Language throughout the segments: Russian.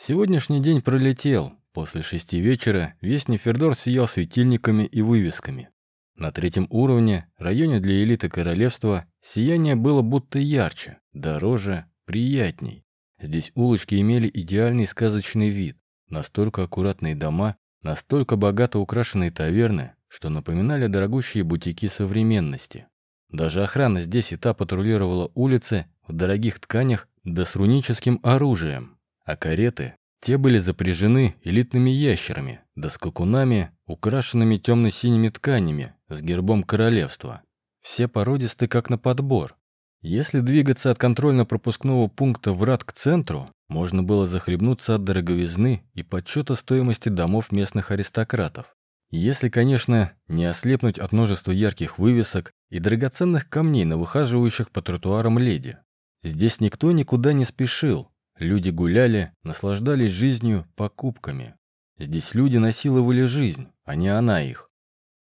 Сегодняшний день пролетел. После шести вечера весь Нефердор сиял светильниками и вывесками. На третьем уровне, районе для элиты королевства, сияние было будто ярче, дороже, приятней. Здесь улочки имели идеальный сказочный вид. Настолько аккуратные дома, настолько богато украшенные таверны, что напоминали дорогущие бутики современности. Даже охрана здесь и та патрулировала улицы в дорогих тканях да с руническим оружием, а кареты, те были запряжены элитными ящерами да скакунами, украшенными темно-синими тканями с гербом королевства. Все породисты как на подбор. Если двигаться от контрольно-пропускного пункта врат к центру, можно было захлебнуться от дороговизны и подсчета стоимости домов местных аристократов. Если, конечно, не ослепнуть от множества ярких вывесок и драгоценных камней на выхаживающих по тротуарам леди. Здесь никто никуда не спешил. Люди гуляли, наслаждались жизнью, покупками. Здесь люди насиловали жизнь, а не она их.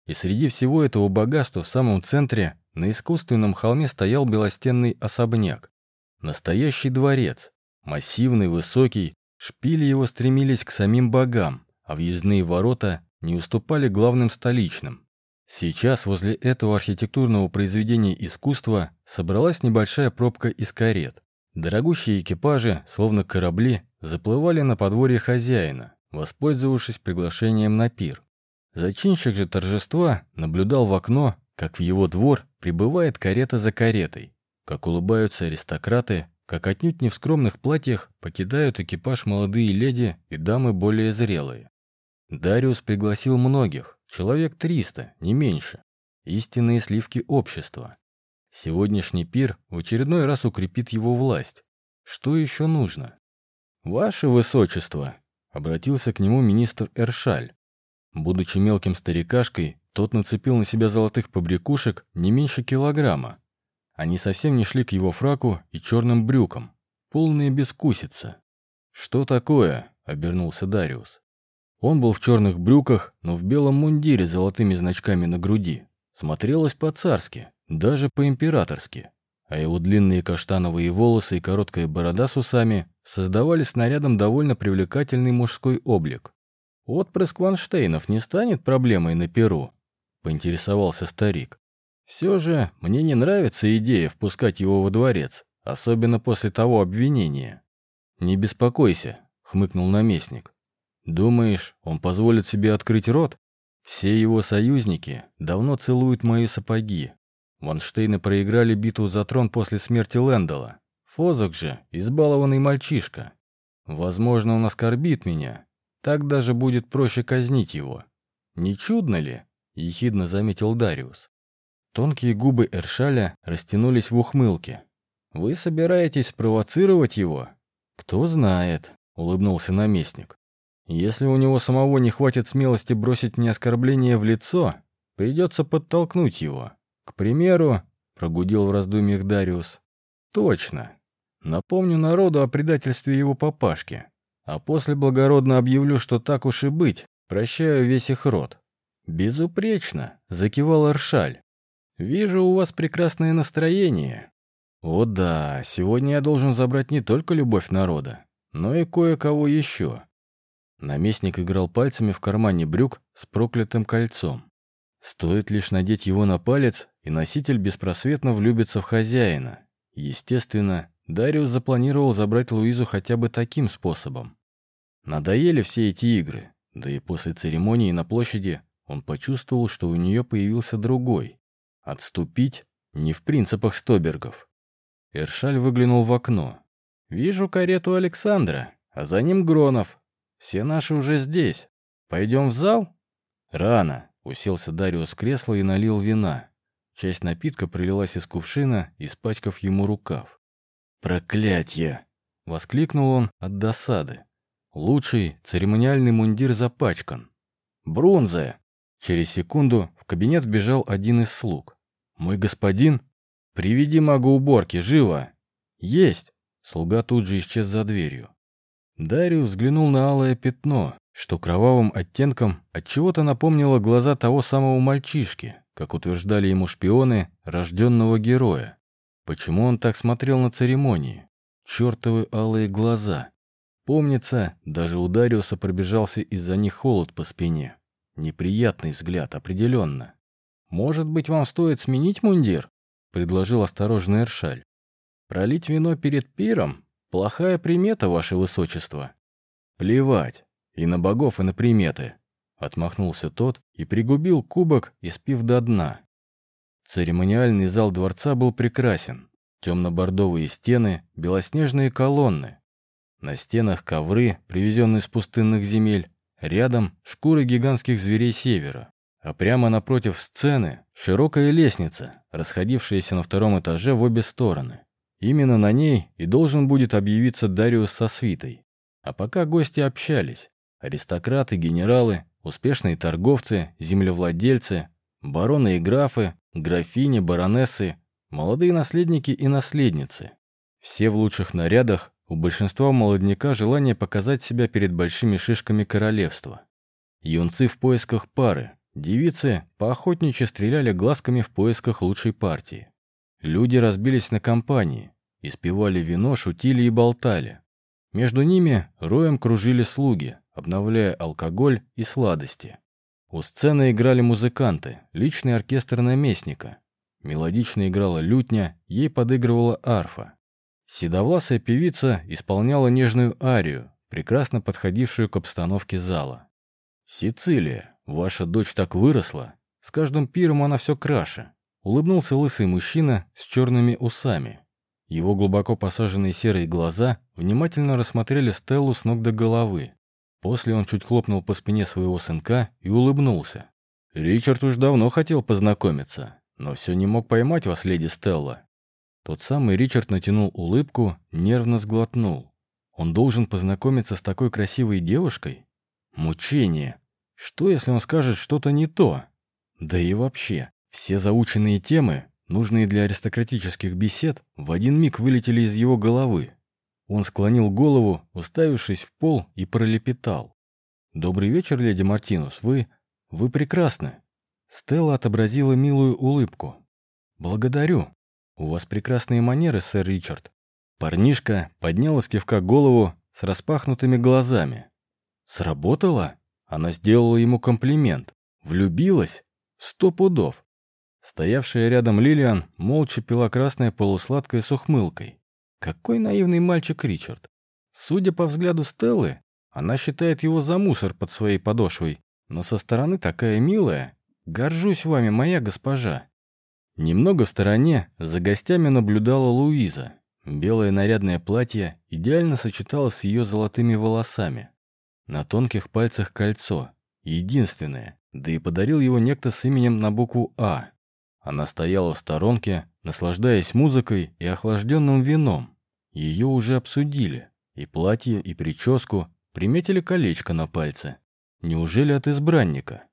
И среди всего этого богатства в самом центре на искусственном холме стоял белостенный особняк. Настоящий дворец. Массивный, высокий, шпили его стремились к самим богам, а въездные ворота не уступали главным столичным. Сейчас возле этого архитектурного произведения искусства собралась небольшая пробка из карет. Дорогущие экипажи, словно корабли, заплывали на подворье хозяина, воспользовавшись приглашением на пир. Зачинщик же торжества наблюдал в окно, как в его двор прибывает карета за каретой, как улыбаются аристократы, как отнюдь не в скромных платьях покидают экипаж молодые леди и дамы более зрелые. Дариус пригласил многих, человек 300, не меньше. Истинные сливки общества. Сегодняшний пир в очередной раз укрепит его власть. Что еще нужно? «Ваше Высочество!» — обратился к нему министр Эршаль. Будучи мелким старикашкой, тот нацепил на себя золотых побрякушек не меньше килограмма. Они совсем не шли к его фраку и черным брюкам. Полная бескусица. «Что такое?» — обернулся Дариус. Он был в черных брюках, но в белом мундире с золотыми значками на груди. Смотрелось по-царски, даже по-императорски. А его длинные каштановые волосы и короткая борода с усами создавали снарядом довольно привлекательный мужской облик. «Отпрыск Ванштейнов не станет проблемой на Перу?» — поинтересовался старик. «Все же мне не нравится идея впускать его во дворец, особенно после того обвинения». «Не беспокойся», — хмыкнул наместник. Думаешь, он позволит себе открыть рот? Все его союзники давно целуют мои сапоги. Ванштейны проиграли битву за трон после смерти Лэндала. Фозок же избалованный мальчишка. Возможно, он оскорбит меня. Так даже будет проще казнить его. Не чудно ли? Ехидно заметил Дариус. Тонкие губы Эршаля растянулись в ухмылке. «Вы собираетесь спровоцировать его?» «Кто знает», — улыбнулся наместник. Если у него самого не хватит смелости бросить мне оскорбление в лицо, придется подтолкнуть его. К примеру, прогудел в раздумьях Дариус. Точно. Напомню народу о предательстве его папашки, а после благородно объявлю, что так уж и быть, прощаю весь их род. Безупречно, закивал Аршаль. Вижу, у вас прекрасное настроение. О да, сегодня я должен забрать не только любовь народа, но и кое-кого еще. Наместник играл пальцами в кармане брюк с проклятым кольцом. Стоит лишь надеть его на палец, и носитель беспросветно влюбится в хозяина. Естественно, Дариус запланировал забрать Луизу хотя бы таким способом. Надоели все эти игры, да и после церемонии на площади он почувствовал, что у нее появился другой. Отступить не в принципах Стобергов. Эршаль выглянул в окно. «Вижу карету Александра, а за ним Гронов, все наши уже здесь. Пойдем в зал?» «Рано», — уселся Дариус в кресло и налил вина. Часть напитка пролилась из кувшина, испачкав ему рукав. «Проклятье!» — воскликнул он от досады. Лучший церемониальный мундир запачкан. «Бронза!» Через секунду в кабинет вбежал один из слуг. «Мой господин, приведи мага уборки, живо!» «Есть!» Слуга тут же исчез за дверью. Дариус взглянул на алое пятно, что кровавым оттенком отчего-то напомнило глаза того самого мальчишки, как утверждали ему шпионы рожденного героя. Почему он так смотрел на церемонии? Чертовы алые глаза. Помнится, даже у Дариуса пробежался из-за них холод по спине. Неприятный взгляд, определенно. «Может быть, вам стоит сменить мундир?» — предложил осторожный Эршаль. «Пролить вино перед пиром? Плохая примета, ваше высочество». «Плевать. И на богов, и на приметы», — отмахнулся тот и пригубил кубок, испив до дна. Церемониальный зал дворца был прекрасен. Темно-бордовые стены, белоснежные колонны. На стенах ковры, привезенные с пустынных земель, рядом шкуры гигантских зверей севера. А прямо напротив сцены широкая лестница, расходившаяся на втором этаже в обе стороны. Именно на ней и должен будет объявиться Дариус со свитой. А пока гости общались, аристократы, генералы, успешные торговцы, землевладельцы, бароны и графы, графини, баронессы, молодые наследники и наследницы. Все в лучших нарядах, у большинства молодняка желание показать себя перед большими шишками королевства. Юнцы в поисках пары, Девицы поохотничьи стреляли глазками в поисках лучшей партии. Люди разбились на компании, испивали вино, шутили и болтали. Между ними роем кружили слуги, обновляя алкоголь и сладости. У сцены играли музыканты, личный оркестр наместника. Мелодично играла лютня, ей подыгрывала арфа. Седовласая певица исполняла нежную арию, прекрасно подходившую к обстановке зала. Сицилия. «Ваша дочь так выросла. С каждым пиром она все краше», — улыбнулся лысый мужчина с черными усами. Его глубоко посаженные серые глаза внимательно рассмотрели Стеллу с ног до головы. После он чуть хлопнул по спине своего сынка и улыбнулся. «Ричард уж давно хотел познакомиться, но все не мог поймать вас, леди Стелла». Тот самый Ричард натянул улыбку, нервно сглотнул. Он должен познакомиться с такой красивой девушкой? Мучение. Что, если он скажет что-то не то? Да и вообще, все заученные темы, нужные для аристократических бесед, в один миг вылетели из его головы. Он склонил голову, уставившись в пол, и пролепетал. «Добрый вечер, леди Мартинус. Вы... вы прекрасны». Стелла отобразила милую улыбку. «Благодарю. У вас прекрасные манеры, сэр Ричард». Парнишка поднял с кивка голову с распахнутыми глазами. «Сработало?» Она сделала ему комплимент. Влюбилась? Сто пудов. Стоявшая рядом Лилиан молча пила красное полусладкое с ухмылкой. Какой наивный мальчик Ричард. Судя по взгляду Стеллы, она считает его за мусор под своей подошвой, но со стороны такая милая. Горжусь вами, моя госпожа. Немного в стороне за гостями наблюдала Луиза. Белое нарядное платье идеально сочеталось с ее золотыми волосами. На тонких пальцах кольцо. Единственное. Да и подарил его некто с именем на букву «А». Она стояла в сторонке, наслаждаясь музыкой и охлажденным вином. Ее уже обсудили. И платье, и прическу. Приметили колечко на пальце. Неужели от избранника?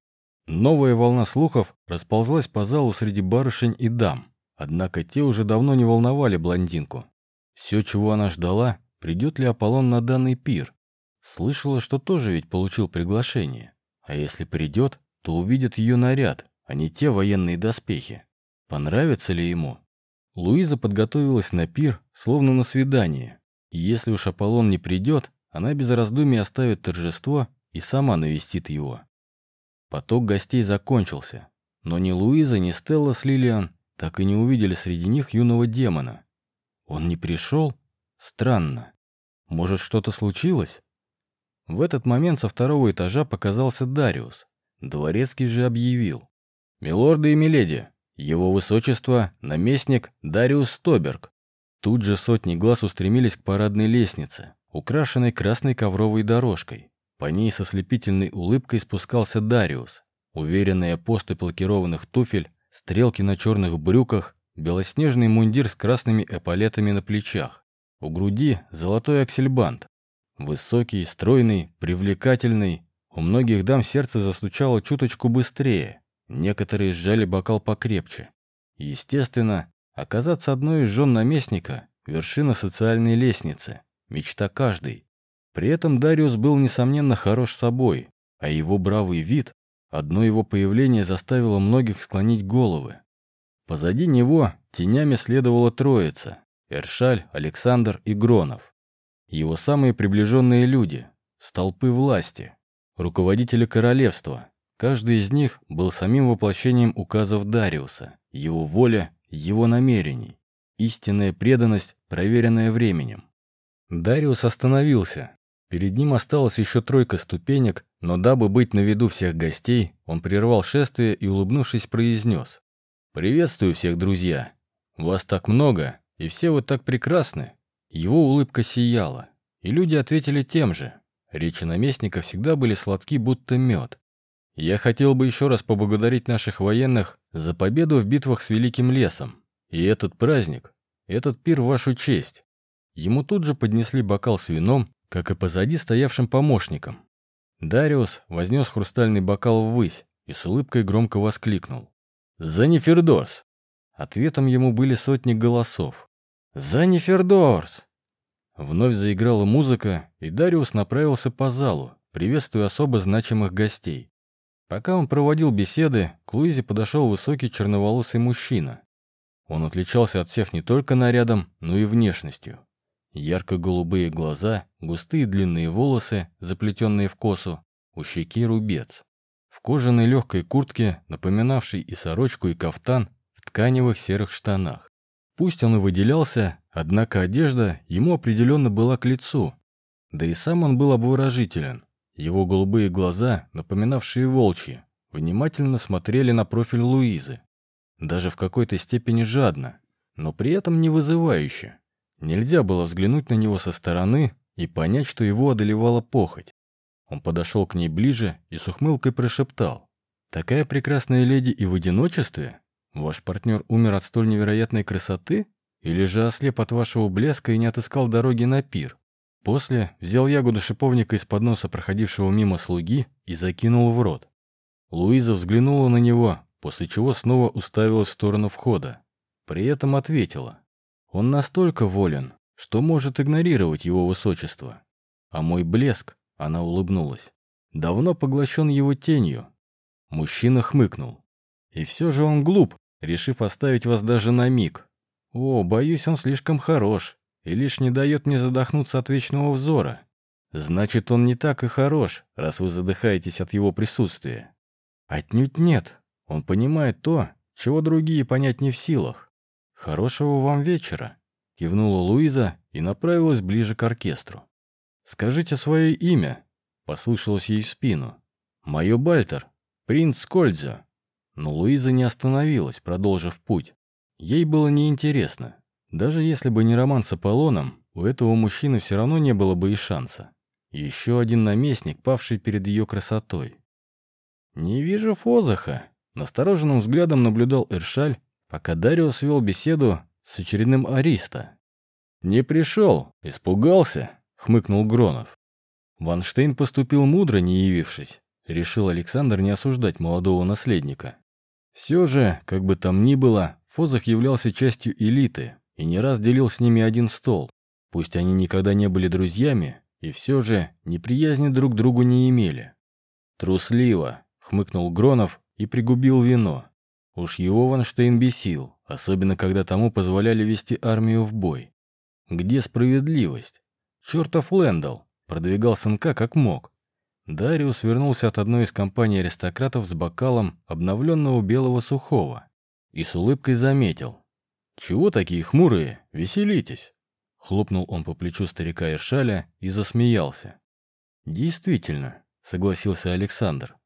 Новая волна слухов расползлась по залу среди барышень и дам. Однако те уже давно не волновали блондинку. Все, чего она ждала, придет ли Аполлон на данный пир. Слышала, что тоже ведь получил приглашение. А если придет, то увидит ее наряд, а не те военные доспехи. Понравится ли ему? Луиза подготовилась на пир, словно на свидание. И если уж Аполлон не придет, она без раздумий оставит торжество и сама навестит его. Поток гостей закончился, но ни Луиза, ни Стелла с Лилиан так и не увидели среди них юного демона. Он не пришел? Странно. Может, что-то случилось? В этот момент со второго этажа показался Дариус. Дворецкий же объявил. «Милорды и миледи, его высочество, наместник Дариус Стоберг». Тут же сотни глаз устремились к парадной лестнице, украшенной красной ковровой дорожкой. По ней со слепительной улыбкой спускался Дариус. Уверенная поступь лакированных туфель, стрелки на черных брюках, белоснежный мундир с красными эполетами на плечах. У груди золотой аксельбант, Высокий, стройный, привлекательный. У многих дам сердце застучало чуточку быстрее. Некоторые сжали бокал покрепче. Естественно, оказаться одной из жен наместника – вершина социальной лестницы, мечта каждой. При этом Дариус был, несомненно, хорош собой, а его бравый вид, одно его появление заставило многих склонить головы. Позади него тенями следовала троица – Эршаль, Александр и Гронов. Его самые приближенные люди, столпы власти, руководители королевства. Каждый из них был самим воплощением указов Дариуса, его воля, его намерений, истинная преданность, проверенная временем. Дариус остановился. Перед ним осталось еще тройка ступенек, но дабы быть на виду всех гостей, он прервал шествие и, улыбнувшись, произнес. «Приветствую всех, друзья! Вас так много, и все вы так прекрасны!» Его улыбка сияла, и люди ответили тем же. Речи наместника всегда были сладки, будто мед. Я хотел бы еще раз поблагодарить наших военных за победу в битвах с Великим Лесом. И этот праздник, этот пир в вашу честь. Ему тут же поднесли бокал с вином, как и позади стоявшим помощникам. Дариус вознес хрустальный бокал ввысь и с улыбкой громко воскликнул. «За Нефердорс!» Ответом ему были сотни голосов. «За Нефердорс!» Вновь заиграла музыка, и Дариус направился по залу, приветствуя особо значимых гостей. Пока он проводил беседы, к Луизе подошел высокий черноволосый мужчина. Он отличался от всех не только нарядом, но и внешностью. Ярко-голубые глаза, густые длинные волосы, заплетенные в косу, у щеки рубец. В кожаной легкой куртке, напоминавшей и сорочку, и кафтан, в тканевых серых штанах. Пусть он и выделялся, однако одежда ему определенно была к лицу. Да и сам он был обворожителен. Его голубые глаза, напоминавшие волчьи, внимательно смотрели на профиль Луизы. Даже в какой-то степени жадно, но при этом не вызывающе. Нельзя было взглянуть на него со стороны и понять, что его одолевала похоть. Он подошел к ней ближе и с ухмылкой прошептал. «Такая прекрасная леди и в одиночестве? Ваш партнер умер от столь невероятной красоты? Или же ослеп от вашего блеска и не отыскал дороги на пир? После взял ягоду шиповника из-под носа проходившего мимо слуги и закинул в рот. Луиза взглянула на него, после чего снова уставилась в сторону входа. При этом ответила. «Он настолько волен, что может игнорировать его высочество. А мой блеск, — она улыбнулась, — давно поглощен его тенью». Мужчина хмыкнул. «И все же он глуп, решив оставить вас даже на миг. О, боюсь, он слишком хорош и лишь не дает мне задохнуться от вечного взора. Значит, он не так и хорош, раз вы задыхаетесь от его присутствия. Отнюдь нет. Он понимает то, чего другие понять не в силах. Хорошего вам вечера, кивнула Луиза и направилась ближе к оркестру. Скажите свое имя, послышалось ей в спину. Мое Бальтер, принц Скольза. Но Луиза не остановилась, продолжив путь. Ей было неинтересно. Даже если бы не роман с Аполлоном, у этого мужчины все равно не было бы и шанса. Еще один наместник, павший перед ее красотой. «Не вижу Фозаха», — настороженным взглядом наблюдал Эршаль, пока Дариус вел беседу с очередным Ариста. «Не пришел, испугался», — хмыкнул Гронов. Ванштейн поступил мудро, не явившись. Решил Александр не осуждать молодого наследника. Все же, как бы там ни было, Фозах являлся частью элиты и не раз делил с ними один стол. Пусть они никогда не были друзьями, и все же неприязни друг другу не имели. «Трусливо», — хмыкнул Гронов и пригубил вино. Уж его Ванштейн бесил, особенно когда тому позволяли вести армию в бой. Где справедливость? Чертов Лэндалл продвигал сынка как мог, Дариус вернулся от одной из компаний аристократов с бокалом обновленного белого сухого и с улыбкой заметил. «Чего такие хмурые? Веселитесь!» Хлопнул он по плечу старика Иршаля и засмеялся. «Действительно», — согласился Александр.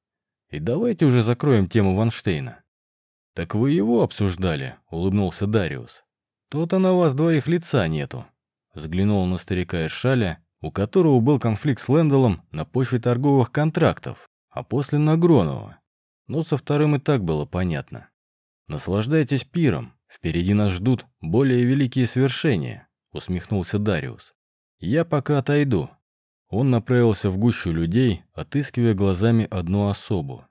«И давайте уже закроем тему Ванштейна». «Так вы его обсуждали», — улыбнулся Дариус. «То-то на вас двоих лица нету», — взглянул на старика Иршаля у которого был конфликт с Лэндалом на почве торговых контрактов, а после на Гронова. Но со вторым и так было понятно. «Наслаждайтесь пиром, впереди нас ждут более великие свершения», усмехнулся Дариус. «Я пока отойду». Он направился в гущу людей, отыскивая глазами одну особу.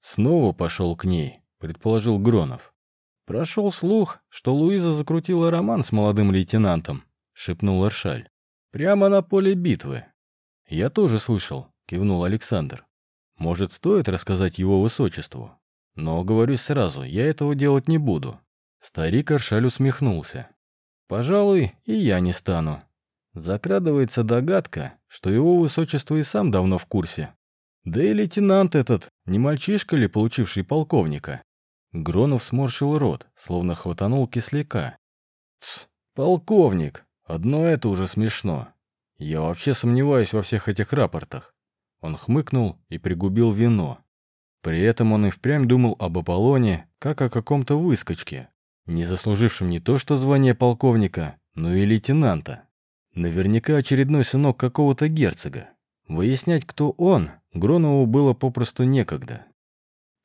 «Снова пошел к ней», — предположил Гронов. «Прошел слух, что Луиза закрутила роман с молодым лейтенантом», — шепнул Эршаль. Прямо на поле битвы. Я тоже слышал, кивнул Александр. Может, стоит рассказать его высочеству? Но, говорю сразу, я этого делать не буду. Старик Аршаль усмехнулся. Пожалуй, и я не стану. Закрадывается догадка, что его высочество и сам давно в курсе. Да и лейтенант этот, не мальчишка ли, получивший полковника? Гронов сморщил рот, словно хватанул кисляка. «Тсс, полковник, одно это уже смешно. Я вообще сомневаюсь во всех этих рапортах». Он хмыкнул и пригубил вино. При этом он и впрямь думал об Аполлоне, как о каком-то выскочке, не заслужившем не то что звание полковника, но и лейтенанта. Наверняка очередной сынок какого-то герцога. Выяснять, кто он, Гронову было попросту некогда.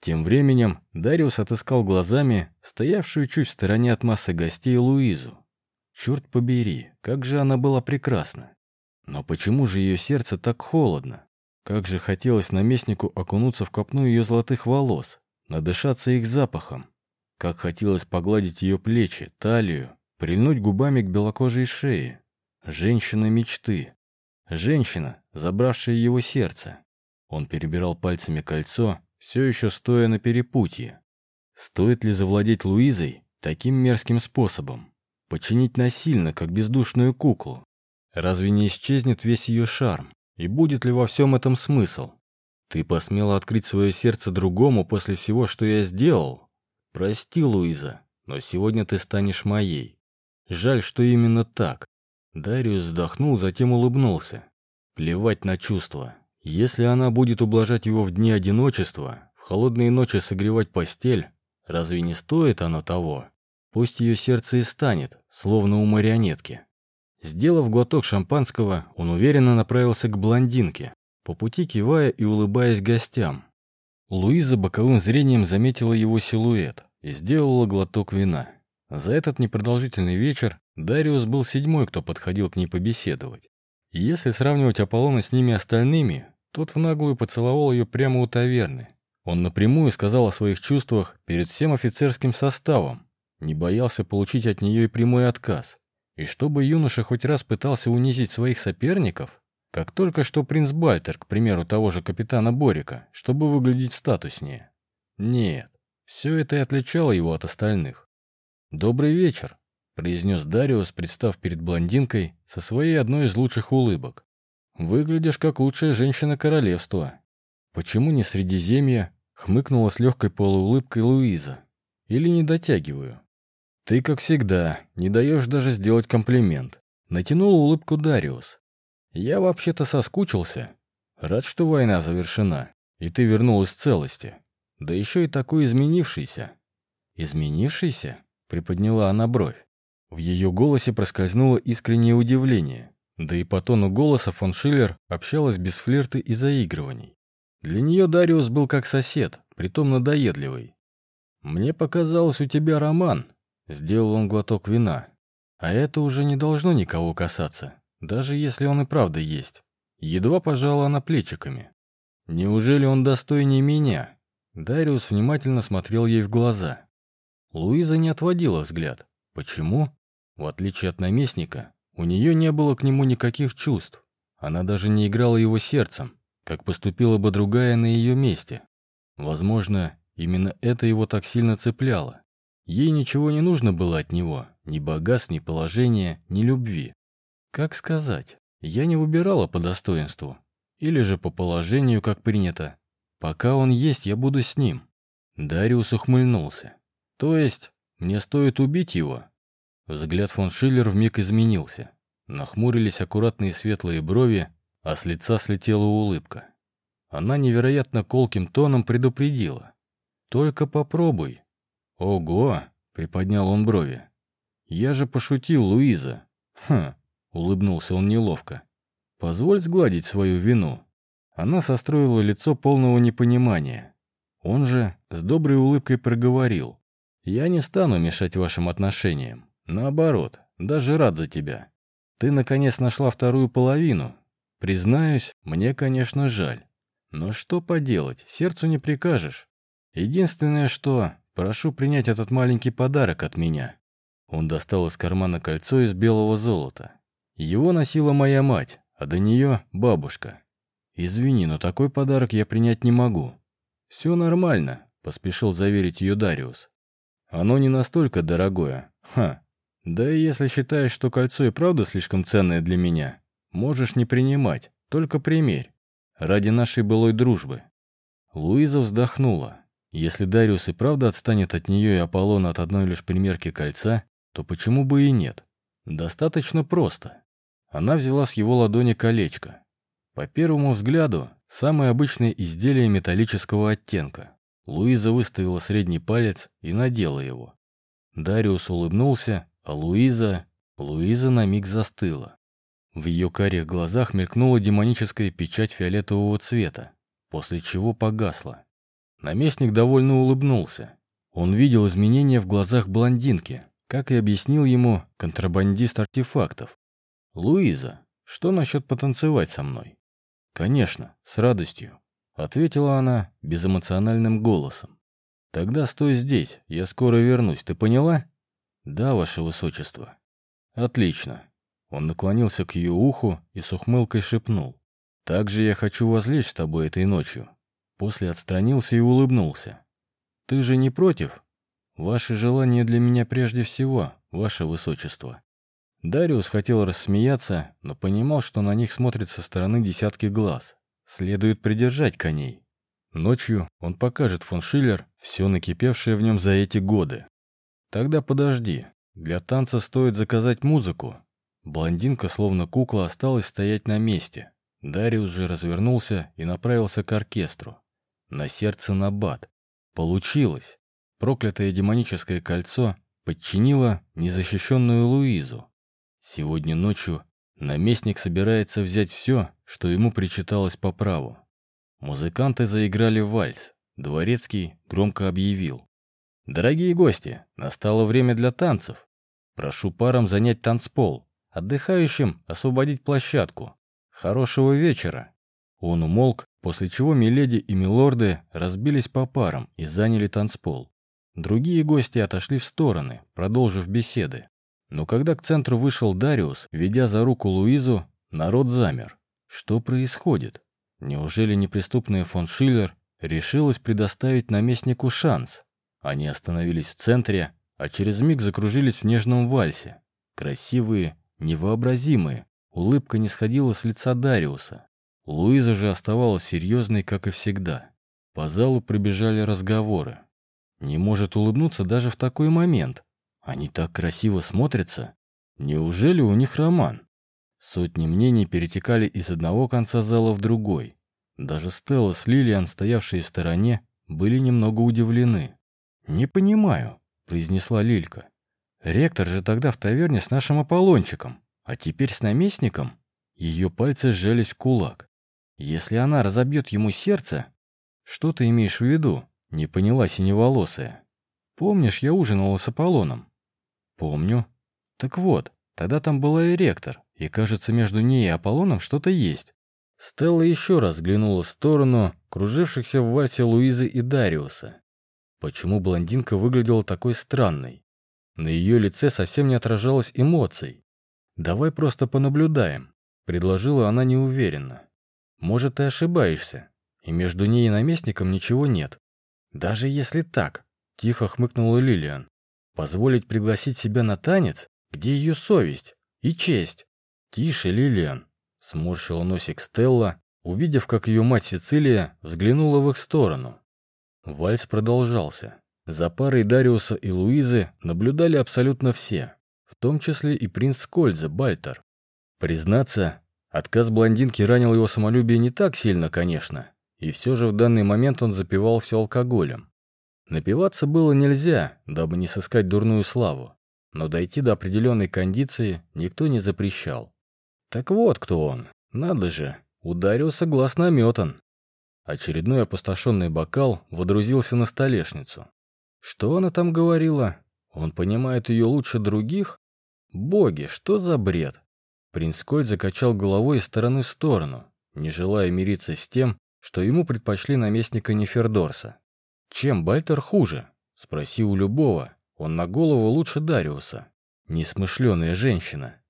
Тем временем Дариус отыскал глазами стоявшую чуть в стороне от массы гостей Луизу. Черт побери, как же она была прекрасна. Но почему же ее сердце так холодно? Как же хотелось наместнику окунуться в копну ее золотых волос, надышаться их запахом. Как хотелось погладить ее плечи, талию, прильнуть губами к белокожей шее. Женщина мечты. Женщина, забравшая его сердце. Он перебирал пальцами кольцо, все еще стоя на перепутье. Стоит ли завладеть Луизой таким мерзким способом? Починить насильно, как бездушную куклу? Разве не исчезнет весь ее шарм? И будет ли во всем этом смысл? Ты посмела открыть свое сердце другому после всего, что я сделал? Прости, Луиза, но сегодня ты станешь моей. Жаль, что именно так. Дариус вздохнул, затем улыбнулся. Плевать на чувства. Если она будет ублажать его в дни одиночества, в холодные ночи согревать постель, разве не стоит оно того? Пусть ее сердце и станет, словно у марионетки. Сделав глоток шампанского, он уверенно направился к блондинке, по пути кивая и улыбаясь гостям. Луиза боковым зрением заметила его силуэт и сделала глоток вина. За этот непродолжительный вечер Дариус был седьмой, кто подходил к ней побеседовать. если сравнивать Аполлона с ними остальными, тот в наглую поцеловал ее прямо у таверны. Он напрямую сказал о своих чувствах перед всем офицерским составом, не боялся получить от нее и прямой отказ. И чтобы юноша хоть раз пытался унизить своих соперников, как только что принц Бальтер, к примеру, того же капитана Борика, чтобы выглядеть статуснее. Нет, все это и отличало его от остальных. «Добрый вечер», — произнес Дариус, представ перед блондинкой со своей одной из лучших улыбок. Выглядишь как лучшая женщина королевства. Почему не Средиземье? Хмыкнула с легкой полуулыбкой Луиза. Или не дотягиваю? Ты, как всегда, не даешь даже сделать комплимент. Натянул улыбку Дариус. Я вообще-то соскучился. Рад, что война завершена, и ты вернулась в целости. Да еще и такой изменившийся. Изменившийся? Приподняла она бровь. В ее голосе проскользнуло искреннее удивление. Да и по тону голоса фон Шиллер общалась без флирта и заигрываний. Для нее Дариус был как сосед, притом надоедливый. «Мне показалось, у тебя роман», — сделал он глоток вина. «А это уже не должно никого касаться, даже если он и правда есть». Едва пожала она плечиками. «Неужели он достойнее меня?» Дариус внимательно смотрел ей в глаза. Луиза не отводила взгляд. Почему? В отличие от наместника, у нее не было к нему никаких чувств. Она даже не играла его сердцем, как поступила бы другая на ее месте. Возможно, именно это его так сильно цепляло. Ей ничего не нужно было от него, ни богатств, ни положения, ни любви. Как сказать, я не выбирала по достоинству, или же по положению, как принято. Пока он есть, я буду с ним. Дариус ухмыльнулся. То есть, мне стоит убить его, Взгляд фон Шиллер вмиг изменился. Нахмурились аккуратные светлые брови, а с лица слетела улыбка. Она невероятно колким тоном предупредила. «Только попробуй». «Ого!» — приподнял он брови. «Я же пошутил, Луиза». «Хм!» — улыбнулся он неловко. «Позволь сгладить свою вину». Она состроила лицо полного непонимания. Он же с доброй улыбкой проговорил. «Я не стану мешать вашим отношениям. Наоборот, даже рад за тебя. Ты, наконец, нашла вторую половину. Признаюсь, мне, конечно, жаль. Но что поделать, сердцу не прикажешь. Единственное, что... Прошу принять этот маленький подарок от меня». Он достал из кармана кольцо из белого золота. Его носила моя мать, а до нее бабушка. «Извини, но такой подарок я принять не могу». «Все нормально», — поспешил заверить ее Дариус. «Оно не настолько дорогое. Ха, Да и если считаешь, что кольцо и правда слишком ценное для меня, можешь не принимать, только примерь. Ради нашей былой дружбы». Луиза вздохнула. Если Дариус и правда отстанет от нее и Аполлона от одной лишь примерки кольца, то почему бы и нет? Достаточно просто. Она взяла с его ладони колечко. По первому взгляду, самое обычное изделие металлического оттенка. Луиза выставила средний палец и надела его. Дариус улыбнулся, а Луиза... Луиза на миг застыла. В ее карих глазах мелькнула демоническая печать фиолетового цвета, после чего погасла. Наместник довольно улыбнулся. Он видел изменения в глазах блондинки, как и объяснил ему контрабандист артефактов. «Луиза, что насчет потанцевать со мной?» «Конечно, с радостью», — ответила она безэмоциональным голосом. «Тогда стой здесь, я скоро вернусь, ты поняла?» «Да, ваше высочество». «Отлично». Он наклонился к ее уху и с ухмылкой шепнул. «Также я хочу возлечь с тобой этой ночью». После отстранился и улыбнулся. «Ты же не против?» «Ваше желание для меня прежде всего, ваше высочество». Дариус хотел рассмеяться, но понимал, что на них смотрят со стороны десятки глаз. Следует придержать коней. Ночью он покажет фон Шиллер все накипевшее в нем за эти годы. Тогда подожди. Для танца стоит заказать музыку. Блондинка, словно кукла, осталась стоять на месте. Дариус же развернулся и направился к оркестру. На сердце набат. Получилось. Проклятое демоническое кольцо подчинило незащищенную Луизу. Сегодня ночью наместник собирается взять все, что ему причиталось по праву. Музыканты заиграли вальс. Дворецкий громко объявил. «Дорогие гости, настало время для танцев. Прошу парам занять танцпол, отдыхающим освободить площадку. Хорошего вечера!» Он умолк, после чего миледи и милорды разбились по парам и заняли танцпол. Другие гости отошли в стороны, продолжив беседы. Но когда к центру вышел Дариус, ведя за руку Луизу, народ замер. Что происходит? Неужели неприступная фон Шиллер решилась предоставить наместнику шанс? Они остановились в центре, а через миг закружились в нежном вальсе. Красивые, невообразимые, улыбка не сходила с лица Дариуса. Луиза же оставалась серьезной, как и всегда. По залу прибежали разговоры. Не может улыбнуться даже в такой момент. Они так красиво смотрятся. Неужели у них роман? Сотни мнений перетекали из одного конца зала в другой. Даже Стелла с Лилиан, стоявшие в стороне, были немного удивлены. «Не понимаю», — произнесла Лилька. «Ректор же тогда в таверне с нашим Аполлончиком, а теперь с наместником?» Ее пальцы сжались в кулак. «Если она разобьет ему сердце...» «Что ты имеешь в виду?» Не поняла синеволосая. Помнишь, я ужинала с Аполлоном? Помню. Так вот, тогда там была и ректор, и, кажется, между ней и Аполлоном что-то есть. Стелла еще раз взглянула в сторону кружившихся в вальсе Луизы и Дариуса. Почему блондинка выглядела такой странной? На ее лице совсем не отражалось эмоций. «Давай просто понаблюдаем», — предложила она неуверенно. «Может, ты ошибаешься, и между ней и наместником ничего нет. «Даже если так», — тихо хмыкнула Лилиан, «позволить пригласить себя на танец? Где ее совесть и честь?» «Тише, Лилиан», — сморщила носик Стелла, увидев, как ее мать Сицилия взглянула в их сторону. Вальс продолжался. За парой Дариуса и Луизы наблюдали абсолютно все, в том числе и принц Скольза, Бальтер. Признаться, отказ блондинки ранил его самолюбие не так сильно, конечно, и все же в данный момент он запивал все алкоголем. Напиваться было нельзя, дабы не сыскать дурную славу, но дойти до определенной кондиции никто не запрещал. Так вот кто он, надо же, ударился глаз наметан. Очередной опустошенный бокал водрузился на столешницу. Что она там говорила? Он понимает ее лучше других? Боги, что за бред? Принц Коль закачал головой из стороны в сторону, не желая мириться с тем, что ему предпочли наместника Нефердорса. «Чем Бальтер хуже?» — спроси у любого. Он на голову лучше Дариуса. Несмышленая женщина.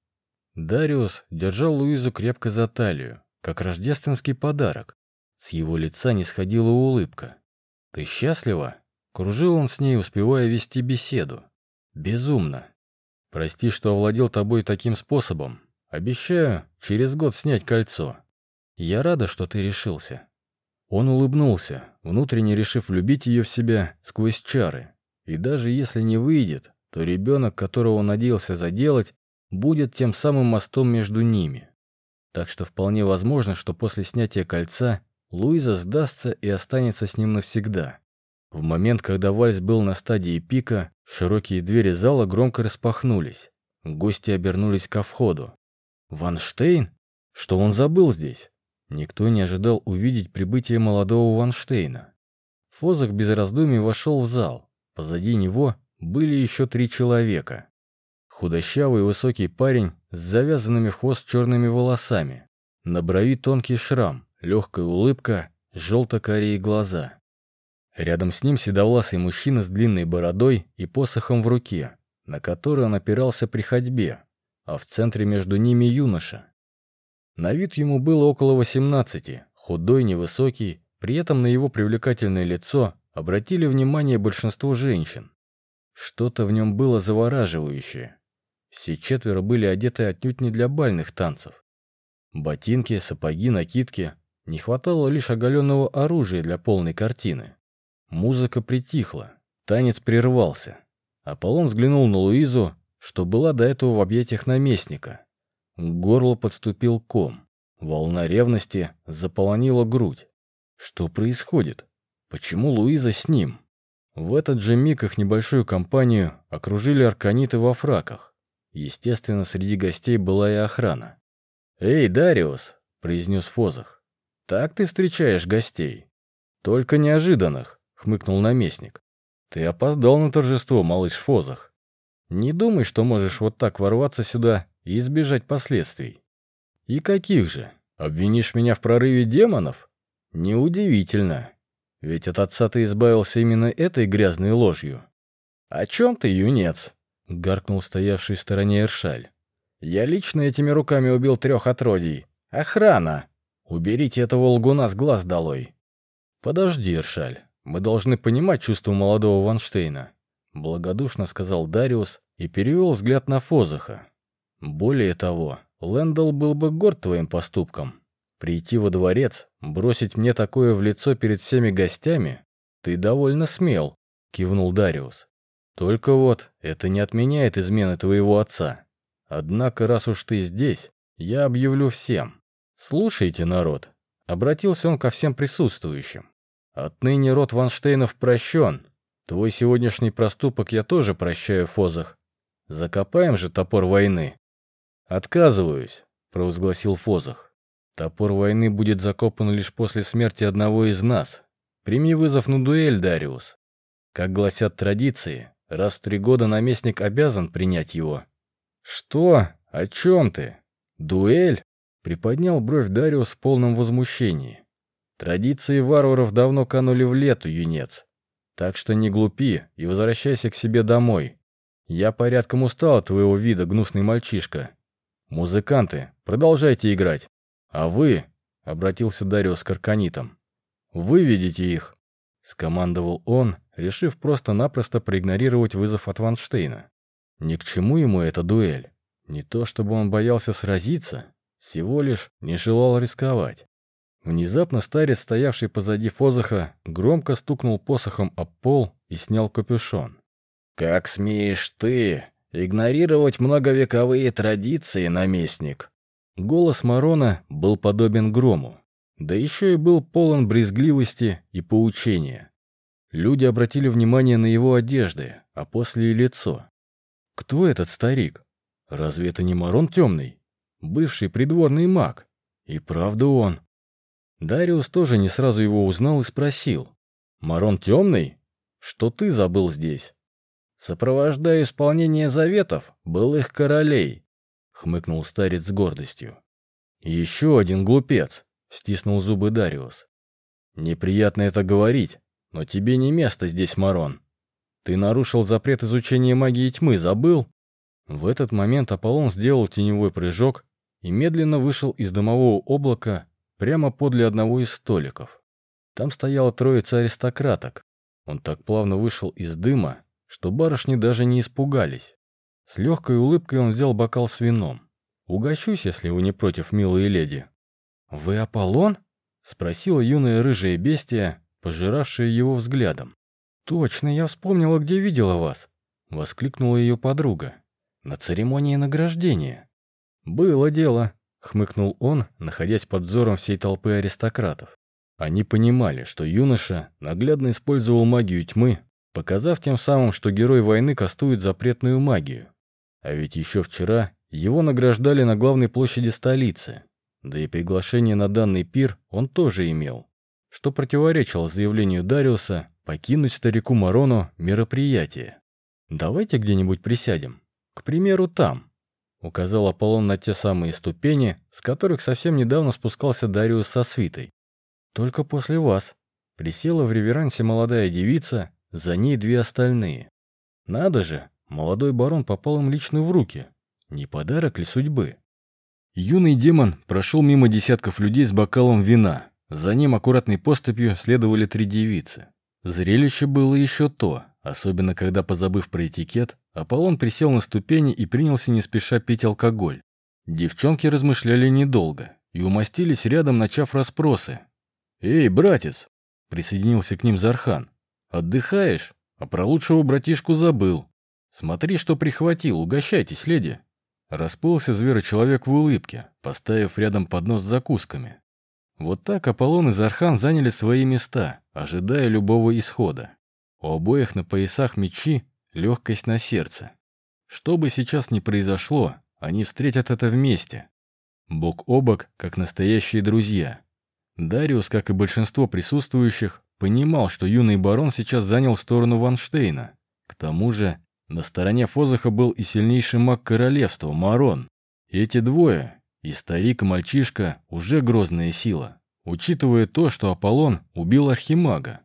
Дариус держал Луизу крепко за талию, как рождественский подарок. С его лица не сходила улыбка. «Ты счастлива?» Кружил он с ней, успевая вести беседу. «Безумно». Прости, что овладел тобой таким способом. Обещаю через год снять кольцо. Я рада, что ты решился». Он улыбнулся, внутренне решив влюбить ее в себя сквозь чары. И даже если не выйдет, то ребенок, которого он надеялся заделать, будет тем самым мостом между ними. Так что вполне возможно, что после снятия кольца Луиза сдастся и останется с ним навсегда. В момент, когда вальс был на стадии пика, широкие двери зала громко распахнулись. Гости обернулись ко входу. «Ванштейн? Что он забыл здесь?» Никто не ожидал увидеть прибытие молодого Ванштейна. Фозах без раздумий вошел в зал. Позади него были еще три человека. Худощавый высокий парень с завязанными в хвост черными волосами. На брови тонкий шрам, легкая улыбка, желто-карие глаза. Рядом с ним седовласый мужчина с длинной бородой и посохом в руке, на который он опирался при ходьбе, а в центре между ними юноша. На вид ему было около 18, худой, невысокий, при этом на его привлекательное лицо обратили внимание большинство женщин. Что-то в нем было завораживающее. Все четверо были одеты отнюдь не для бальных танцев. Ботинки, сапоги, накидки. Не хватало лишь оголенного оружия для полной картины. Музыка притихла, танец прервался. Аполлон взглянул на Луизу, что была до этого в объятиях наместника. К горлу подступил ком. Волна ревности заполонила грудь. Что происходит? Почему Луиза с ним? В этот же миг их небольшую компанию окружили арканиты во фраках. Естественно, среди гостей была и охрана. «Эй, Дариус!» — произнес Фозах. «Так ты встречаешь гостей?» «Только неожиданных хмыкнул наместник. «Ты опоздал на торжество, малыш Фозах. Не думай, что можешь вот так ворваться сюда и избежать последствий». «И каких же? Обвинишь меня в прорыве демонов? Неудивительно. Ведь от отца ты избавился именно этой грязной ложью». «О чем ты, юнец?» — гаркнул стоявший в стороне Эршаль. «Я лично этими руками убил трех отродий. Охрана! Уберите этого лгуна с глаз долой!» «Подожди, Эршаль. Мы должны понимать чувства молодого Ванштейна», — благодушно сказал Дариус и перевел взгляд на Фозаха. «Более того, Лэндалл был бы горд твоим поступком. Прийти во дворец, бросить мне такое в лицо перед всеми гостями? Ты довольно смел», — кивнул Дариус. «Только вот, это не отменяет измены твоего отца. Однако, раз уж ты здесь, я объявлю всем. Слушайте, народ», — обратился он ко всем присутствующим. Отныне род Ванштейнов прощен. Твой сегодняшний проступок я тоже прощаю, Фозах. Закопаем же топор войны. Отказываюсь, провозгласил Фозах. Топор войны будет закопан лишь после смерти одного из нас. Прими вызов на дуэль, Дариус. Как гласят традиции, раз в три года наместник обязан принять его. Что? О чем ты? Дуэль? Приподнял бровь Дариус в полном возмущении. Традиции варваров давно канули в лету, юнец. Так что не глупи и возвращайся к себе домой. Я порядком устал от твоего вида, гнусный мальчишка. Музыканты, продолжайте играть. А вы, — обратился Дарио с Карканитом, — выведите их, — скомандовал он, решив просто-напросто проигнорировать вызов от Ванштейна. Ни к чему ему эта дуэль. Не то чтобы он боялся сразиться, всего лишь не желал рисковать. Внезапно старец, стоявший позади Фозаха, громко стукнул посохом об пол и снял капюшон. «Как смеешь ты игнорировать многовековые традиции, наместник?» Голос Марона был подобен грому, да еще и был полон брезгливости и поучения. Люди обратили внимание на его одежды, а после и лицо. Кто этот старик? Разве это не Марон Темный? Бывший придворный маг. И правда он. Дариус тоже не сразу его узнал и спросил. «Марон Темный? Что ты забыл здесь?» «Сопровождаю исполнение заветов былых королей», — хмыкнул старец с гордостью. «Еще один глупец», — стиснул зубы Дариус. «Неприятно это говорить, но тебе не место здесь, Марон. Ты нарушил запрет изучения магии тьмы, забыл?» В этот момент Аполлон сделал теневой прыжок и медленно вышел из дымового облака, прямо подле одного из столиков. Там стояла троица аристократок. Он так плавно вышел из дыма, что барышни даже не испугались. С легкой улыбкой он взял бокал с вином. «Угощусь, если вы не против, милые леди». «Вы Аполлон?» — спросила юная рыжая бестия, пожиравшая его взглядом. «Точно, я вспомнила, где видела вас», — воскликнула ее подруга. «На церемонии награждения». «Было дело», — хмыкнул он, находясь под взором всей толпы аристократов. Они понимали, что юноша наглядно использовал магию тьмы, показав тем самым, что герой войны кастует запретную магию. А ведь еще вчера его награждали на главной площади столицы, да и приглашение на данный пир он тоже имел, что противоречило заявлению Дариуса покинуть старику Марону мероприятие. «Давайте где-нибудь присядем. К примеру, там», — указал Аполлон на те самые ступени, с которых совсем недавно спускался Дариус со свитой. «Только после вас». Присела в реверансе молодая девица, за ней две остальные. «Надо же, Молодой барон попал им лично в руки. Не подарок ли судьбы? Юный демон прошел мимо десятков людей с бокалом вина. За ним аккуратной поступью следовали три девицы. Зрелище было еще то, особенно когда, позабыв про этикет, Аполлон присел на ступени и принялся не спеша пить алкоголь. Девчонки размышляли недолго и умостились рядом, начав расспросы. «Эй, братец!» — присоединился к ним Зархан. «Отдыхаешь? А про лучшего братишку забыл. «Смотри, что прихватил, угощайтесь, леди!» Расплылся зверочеловек в улыбке, поставив рядом поднос с закусками. Вот так Аполлон и Зархан заняли свои места, ожидая любого исхода. У обоих на поясах мечи, легкость на сердце. Что бы сейчас ни произошло, они встретят это вместе. Бок о бок, как настоящие друзья. Дариус, как и большинство присутствующих, понимал, что юный барон сейчас занял сторону Ванштейна. К тому же на стороне Фозаха был и сильнейший маг королевства, Марон. эти двое, и старик, и мальчишка, уже грозная сила, учитывая то, что Аполлон убил архимага.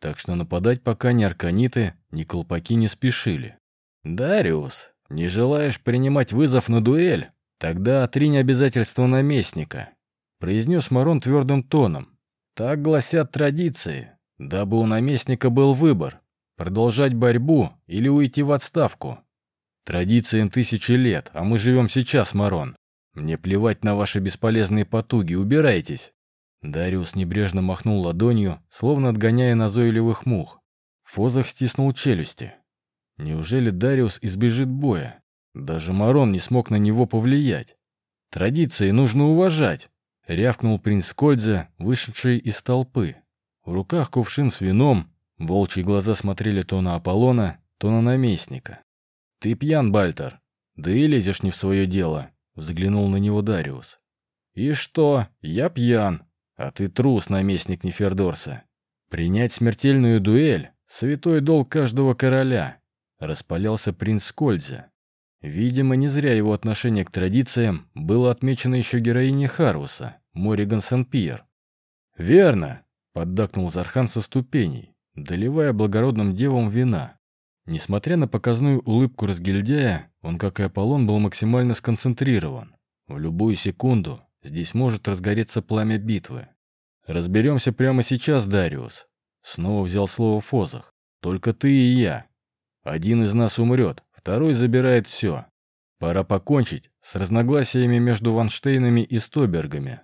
Так что нападать пока ни арканиты, ни колпаки не спешили. «Дариус, не желаешь принимать вызов на дуэль? Тогда отринь обязательства наместника», — произнес Марон твердым тоном. «Так гласят традиции, дабы у наместника был выбор, Продолжать борьбу или уйти в отставку? Традициям тысячи лет, а мы живем сейчас, Марон. Мне плевать на ваши бесполезные потуги, убирайтесь. Дариус небрежно махнул ладонью, словно отгоняя назойливых мух. Фозах стиснул челюсти. Неужели Дариус избежит боя? Даже Марон не смог на него повлиять. Традиции нужно уважать, рявкнул принц Кольдзе, вышедший из толпы. В руках кувшин с вином, Волчьи глаза смотрели то на Аполлона, то на наместника. «Ты пьян, Бальтер. Да и лезешь не в свое дело», — взглянул на него Дариус. «И что? Я пьян. А ты трус, наместник Нефердорса. Принять смертельную дуэль — святой долг каждого короля», — распалялся принц Скользя. Видимо, не зря его отношение к традициям было отмечено еще героиней Харуса, Мориган Сан-Пьер. «Верно», — поддакнул Зархан со ступеней доливая благородным девам вина. Несмотря на показную улыбку разгильдяя, он, как и Аполлон, был максимально сконцентрирован. В любую секунду здесь может разгореться пламя битвы. «Разберемся прямо сейчас, Дариус», — снова взял слово Фозах. «Только ты и я. Один из нас умрет, второй забирает все. Пора покончить с разногласиями между Ванштейнами и Стобергами».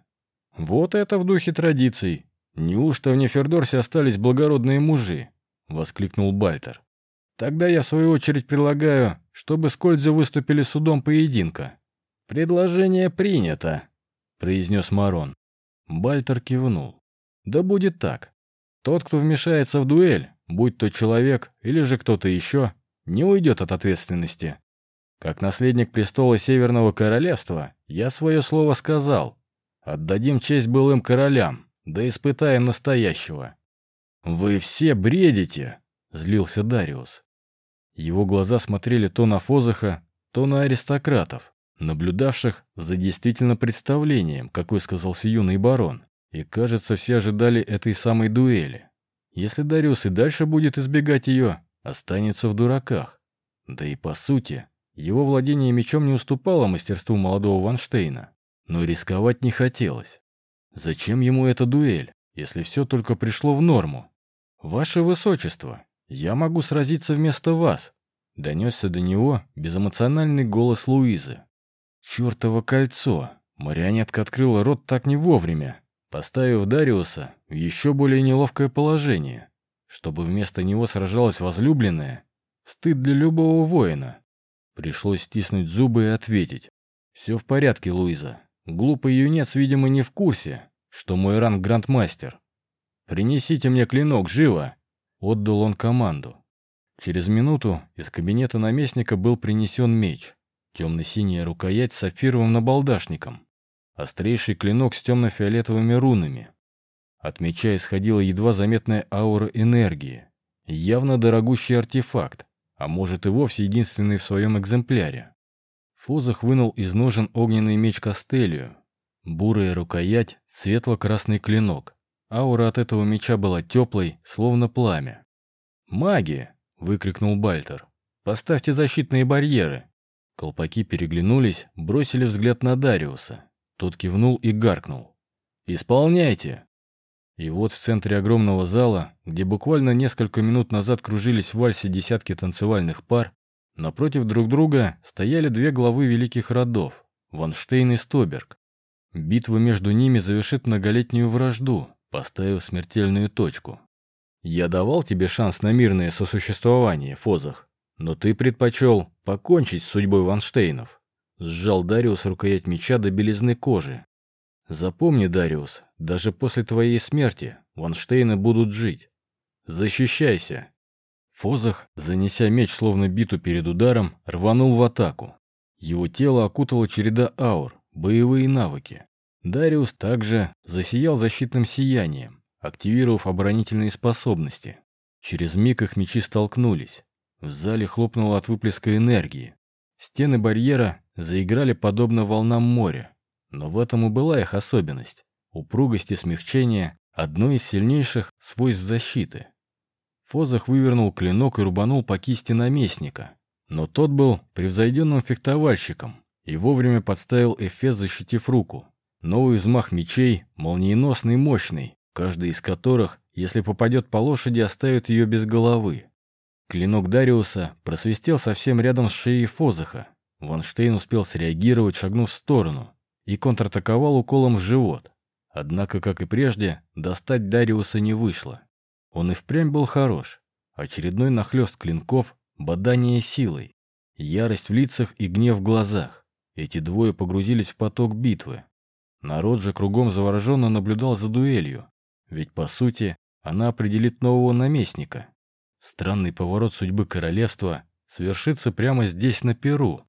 Вот это в духе традиций, «Неужто в Нефердорсе остались благородные мужи?» — воскликнул Бальтер. «Тогда я, в свою очередь, предлагаю, чтобы Скользы выступили судом поединка». «Предложение принято», — произнес Марон. Бальтер кивнул. «Да будет так. Тот, кто вмешается в дуэль, будь то человек или же кто-то еще, не уйдет от ответственности. Как наследник престола Северного Королевства, я свое слово сказал. Отдадим честь былым королям, да испытаем настоящего». «Вы все бредите!» — злился Дариус. Его глаза смотрели то на Фозаха, то на аристократов, наблюдавших за действительно представлением, какой сказался юный барон. И, кажется, все ожидали этой самой дуэли. Если Дариус и дальше будет избегать ее, останется в дураках. Да и по сути, его владение мечом не уступало мастерству молодого Ванштейна, но рисковать не хотелось. Зачем ему эта дуэль, если все только пришло в норму? Ваше Высочество, я могу сразиться вместо вас, донесся до него безэмоциональный голос Луизы. «Чертово кольцо!» Марионетка открыла рот так не вовремя, поставив Дариуса в еще более неловкое положение, чтобы вместо него сражалась возлюбленная. Стыд для любого воина. Пришлось стиснуть зубы и ответить. «Все в порядке, Луиза. Глупый юнец, видимо, не в курсе, что мой ранг грандмастер. Принесите мне клинок, живо!» Отдал он команду. Через минуту из кабинета наместника был принесен меч. Темно-синяя рукоять с сапфировым набалдашником. Острейший клинок с темно-фиолетовыми рунами. От меча исходила едва заметная аура энергии. Явно дорогущий артефакт, а может и вовсе единственный в своем экземпляре. Фозах вынул из ножен огненный меч Костелию. Бурая рукоять, светло-красный клинок. Аура от этого меча была теплой, словно пламя. «Магия!» — выкрикнул Бальтер. «Поставьте защитные барьеры!» Колпаки переглянулись, бросили взгляд на Дариуса. Тот кивнул и гаркнул. «Исполняйте!» И вот в центре огромного зала, где буквально несколько минут назад кружились в вальсе десятки танцевальных пар, напротив друг друга стояли две главы великих родов – Ванштейн и Стоберг. Битва между ними завершит многолетнюю вражду, поставив смертельную точку. «Я давал тебе шанс на мирное сосуществование, Фозах, но ты предпочел покончить с судьбой Ванштейнов», – сжал Дариус рукоять меча до белизны кожи, Запомни, Дариус, даже после твоей смерти Ванштейны будут жить. Защищайся. Фозах, занеся меч словно биту перед ударом, рванул в атаку. Его тело окутало череда аур, боевые навыки. Дариус также засиял защитным сиянием, активировав оборонительные способности. Через миг их мечи столкнулись. В зале хлопнуло от выплеска энергии. Стены барьера заиграли подобно волнам моря. Но в этом и была их особенность. Упругость и смягчение – одно из сильнейших свойств защиты. Фозах вывернул клинок и рубанул по кисти наместника. Но тот был превзойденным фехтовальщиком и вовремя подставил эфес, защитив руку. Новый взмах мечей, молниеносный мощный, каждый из которых, если попадет по лошади, оставит ее без головы. Клинок Дариуса просвистел совсем рядом с шеей Фозаха. Ванштейн успел среагировать, шагнув в сторону и контратаковал уколом в живот. Однако, как и прежде, достать Дариуса не вышло. Он и впрямь был хорош. Очередной нахлёст клинков, бодание силой, ярость в лицах и гнев в глазах. Эти двое погрузились в поток битвы. Народ же кругом завороженно наблюдал за дуэлью, ведь, по сути, она определит нового наместника. Странный поворот судьбы королевства свершится прямо здесь, на Перу.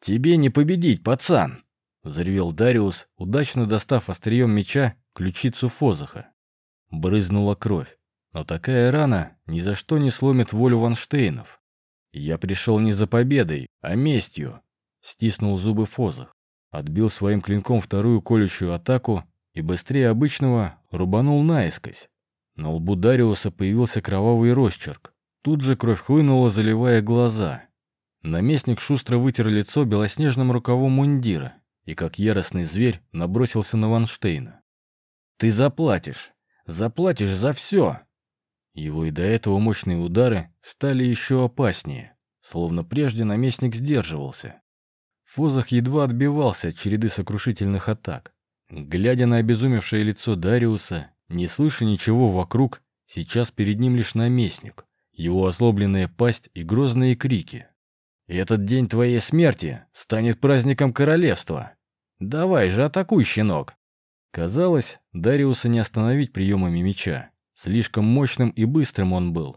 «Тебе не победить, пацан!» — взревел Дариус, удачно достав острием меча ключицу Фозаха. Брызнула кровь. Но такая рана ни за что не сломит волю Ванштейнов. «Я пришел не за победой, а местью», — стиснул зубы Фозах. Отбил своим клинком вторую колющую атаку и быстрее обычного рубанул наискось. На лбу Дариуса появился кровавый росчерк. Тут же кровь хлынула, заливая глаза. Наместник шустро вытер лицо белоснежным рукавом мундира и как яростный зверь набросился на Ванштейна. «Ты заплатишь! Заплатишь за все!» Его и до этого мощные удары стали еще опаснее, словно прежде наместник сдерживался. Фозах едва отбивался от череды сокрушительных атак. Глядя на обезумевшее лицо Дариуса, не слыша ничего вокруг, сейчас перед ним лишь наместник, его озлобленная пасть и грозные крики. «Этот день твоей смерти станет праздником королевства!» «Давай же, атакуй, щенок!» Казалось, Дариуса не остановить приемами меча. Слишком мощным и быстрым он был.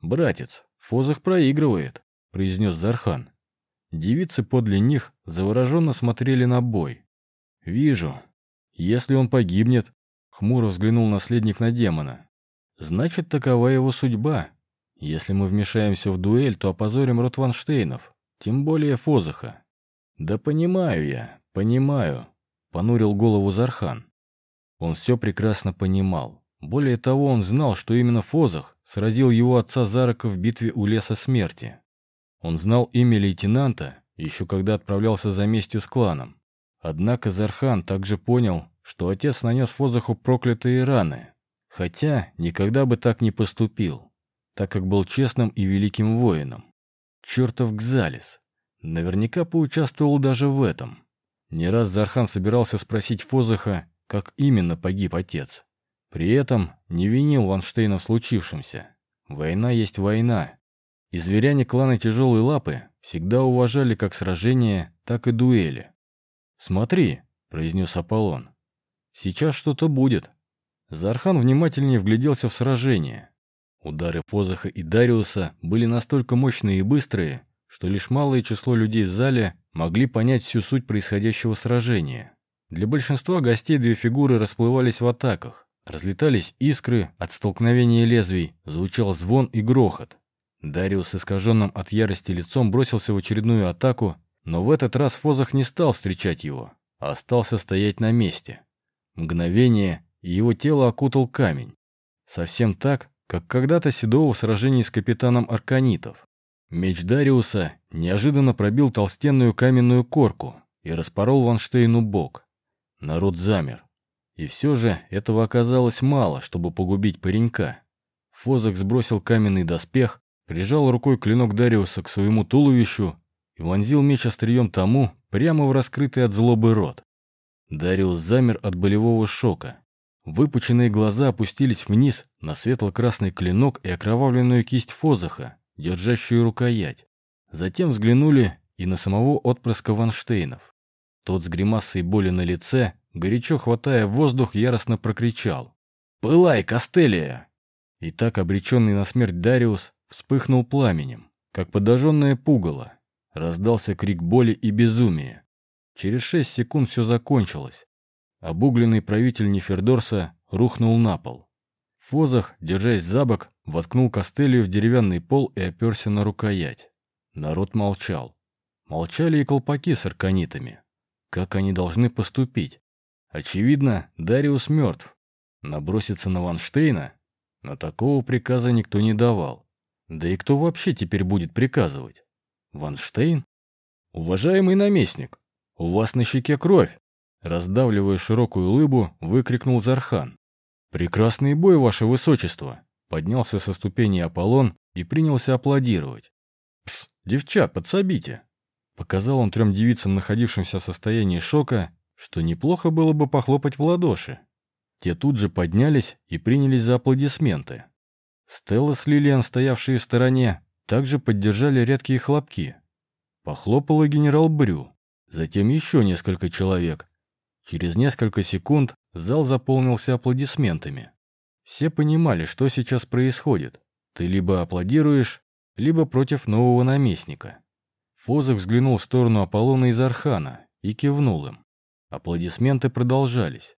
«Братец, Фозах проигрывает», — произнес Зархан. Девицы подле них завороженно смотрели на бой. «Вижу. Если он погибнет», — хмуро взглянул наследник на демона. «Значит, такова его судьба. Если мы вмешаемся в дуэль, то опозорим род Ванштейнов, тем более Фозаха». «Да понимаю я, «Понимаю», — понурил голову Зархан. Он все прекрасно понимал. Более того, он знал, что именно Фозах сразил его отца Зарака в битве у леса смерти. Он знал имя лейтенанта, еще когда отправлялся за местью с кланом. Однако Зархан также понял, что отец нанес Фозаху проклятые раны, хотя никогда бы так не поступил, так как был честным и великим воином. Чертов Гзалис. Наверняка поучаствовал даже в этом. Не раз Зархан собирался спросить Фозаха, как именно погиб отец. При этом не винил Ванштейна в случившемся. Война есть война. И зверяне клана Тяжелой Лапы всегда уважали как сражения, так и дуэли. «Смотри», — произнес Аполлон, — «сейчас что-то будет». Зархан внимательнее вгляделся в сражение. Удары Фозаха и Дариуса были настолько мощные и быстрые, что лишь малое число людей в зале могли понять всю суть происходящего сражения. Для большинства гостей две фигуры расплывались в атаках. Разлетались искры, от столкновения лезвий, звучал звон и грохот. Дариус, искаженным от ярости лицом, бросился в очередную атаку, но в этот раз Фозах не стал встречать его, а остался стоять на месте. Мгновение, и его тело окутал камень. Совсем так, как когда-то Седова в сражении с капитаном Арканитов. Меч Дариуса неожиданно пробил толстенную каменную корку и распорол Ванштейну бок. Народ замер. И все же этого оказалось мало, чтобы погубить паренька. Фозак сбросил каменный доспех, прижал рукой клинок Дариуса к своему туловищу и вонзил меч острием тому прямо в раскрытый от злобы рот. Дариус замер от болевого шока. Выпученные глаза опустились вниз на светло-красный клинок и окровавленную кисть Фозаха, держащую рукоять. Затем взглянули и на самого отпрыска Ванштейнов. Тот с гримасой боли на лице, горячо хватая воздух, яростно прокричал. «Пылай, Костелия!» И так обреченный на смерть Дариус вспыхнул пламенем, как подожженное пугало. Раздался крик боли и безумия. Через шесть секунд все закончилось. Обугленный правитель Нефердорса рухнул на пол. Фозах, держась за бок, воткнул Костелию в деревянный пол и оперся на рукоять. Народ молчал. Молчали и колпаки с арканитами. Как они должны поступить? Очевидно, Дариус мертв. Наброситься на Ванштейна? На такого приказа никто не давал. Да и кто вообще теперь будет приказывать? Ванштейн? Уважаемый наместник, у вас на щеке кровь! Раздавливая широкую улыбу, выкрикнул Зархан. «Прекрасный бой, ваше высочество!» Поднялся со ступени Аполлон и принялся аплодировать. «Пс, девчат, подсобите!» Показал он трем девицам, находившимся в состоянии шока, что неплохо было бы похлопать в ладоши. Те тут же поднялись и принялись за аплодисменты. Стелла с Лилиан, стоявшие в стороне, также поддержали редкие хлопки. Похлопала генерал Брю, затем еще несколько человек. Через несколько секунд зал заполнился аплодисментами. Все понимали, что сейчас происходит. Ты либо аплодируешь, либо против нового наместника. Фозах взглянул в сторону Аполлона из Архана и кивнул им. Аплодисменты продолжались.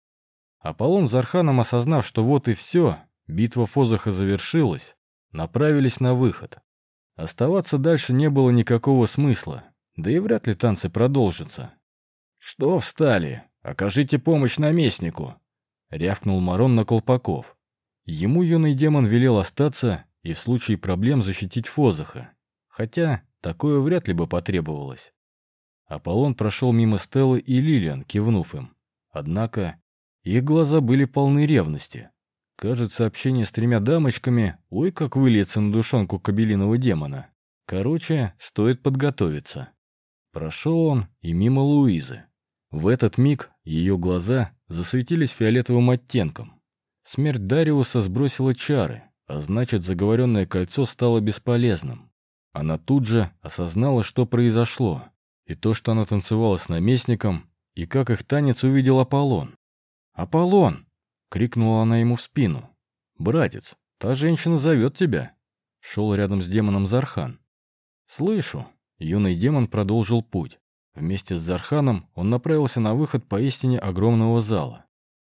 Аполлон с Арханом, осознав, что вот и все, битва Фозаха завершилась, направились на выход. Оставаться дальше не было никакого смысла, да и вряд ли танцы продолжатся. «Что встали? Окажите помощь наместнику!» — рявкнул Марон на Колпаков. Ему юный демон велел остаться и в случае проблем защитить Фозаха, хотя такое вряд ли бы потребовалось. Аполлон прошел мимо Стеллы и Лилиан, кивнув им. Однако их глаза были полны ревности. Кажется, общение с тремя дамочками, ой, как выльется на душонку кабелиного демона. Короче, стоит подготовиться. Прошел он и мимо Луизы. В этот миг ее глаза засветились фиолетовым оттенком. Смерть Дариуса сбросила чары, а значит, заговоренное кольцо стало бесполезным. Она тут же осознала, что произошло. И то, что она танцевала с наместником, и как их танец увидел Аполлон. «Аполлон!» — крикнула она ему в спину. «Братец, та женщина зовет тебя!» Шел рядом с демоном Зархан. «Слышу!» — юный демон продолжил путь. Вместе с Зарханом он направился на выход поистине огромного зала.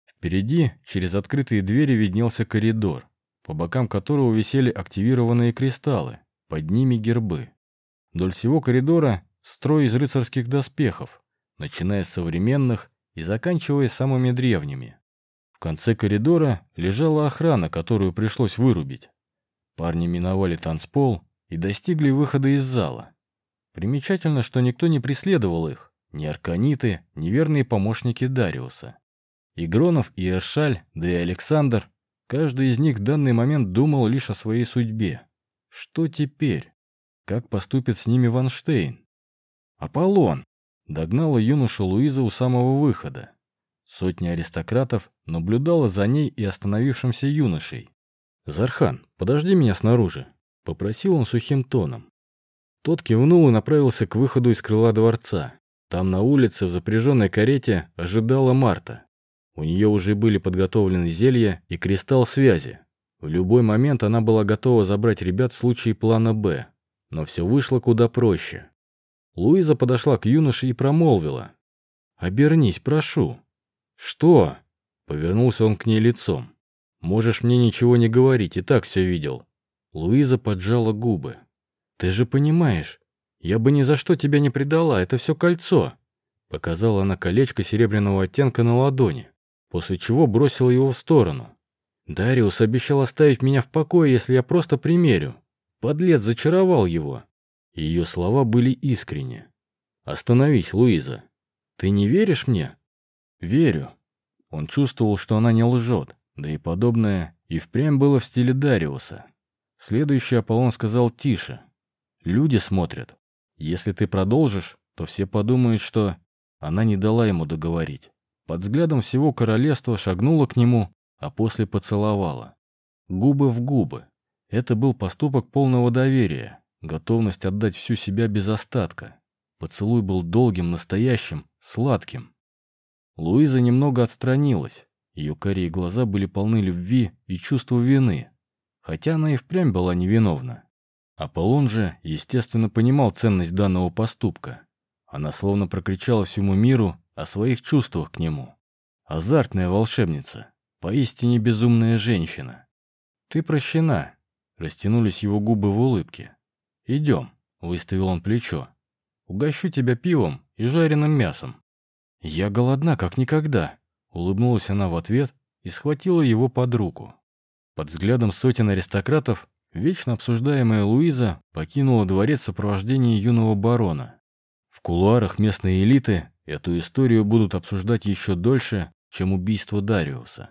Впереди, через открытые двери, виднелся коридор, по бокам которого висели активированные кристаллы, под ними гербы. Вдоль всего коридора Строй из рыцарских доспехов, начиная с современных и заканчивая самыми древними. В конце коридора лежала охрана, которую пришлось вырубить. Парни миновали танцпол и достигли выхода из зала. Примечательно, что никто не преследовал их, ни арканиты, ни верные помощники Дариуса. И Гронов, и Эшаль, да и Александр, каждый из них в данный момент думал лишь о своей судьбе. Что теперь? как поступит с ними Ванштейн. «Аполлон!» — догнала юношу Луиза у самого выхода. Сотня аристократов наблюдала за ней и остановившимся юношей. «Зархан, подожди меня снаружи», — попросил он сухим тоном. Тот кивнул и направился к выходу из крыла дворца. Там на улице в запряженной карете ожидала Марта. У нее уже были подготовлены зелья и кристалл связи. В любой момент она была готова забрать ребят в случае плана «Б». Но все вышло куда проще. Луиза подошла к юноше и промолвила. «Обернись, прошу». «Что?» — повернулся он к ней лицом. «Можешь мне ничего не говорить, и так все видел». Луиза поджала губы. «Ты же понимаешь, я бы ни за что тебя не предала, это все кольцо». Показала она колечко серебряного оттенка на ладони, после чего бросила его в сторону. Дариус обещал оставить меня в покое, если я просто примерю. Подлец зачаровал его. Ее слова были искренни. «Остановись, Луиза. Ты не веришь мне?» «Верю». Он чувствовал, что она не лжет, да и подобное и впрямь было в стиле Дариуса. Следующий Аполлон сказал тише. «Люди смотрят. Если ты продолжишь, то все подумают, что...» Она не дала ему договорить. Под взглядом всего королевства шагнула к нему, а после поцеловала. Губы в губы. Это был поступок полного доверия, готовность отдать всю себя без остатка. Поцелуй был долгим, настоящим, сладким. Луиза немного отстранилась. Ее карие глаза были полны любви и чувства вины, хотя она и впрямь была невиновна. Аполлон же, естественно, понимал ценность данного поступка. Она словно прокричала всему миру о своих чувствах к нему. Азартная волшебница, поистине безумная женщина. «Ты прощена», — растянулись его губы в улыбке. «Идем», — выставил он плечо. «Угощу тебя пивом и жареным мясом». «Я голодна, как никогда», — улыбнулась она в ответ и схватила его под руку. Под взглядом сотен аристократов вечно обсуждаемая Луиза покинула дворец в сопровождении юного барона. В кулуарах местной элиты эту историю будут обсуждать еще дольше, чем убийство Дариуса.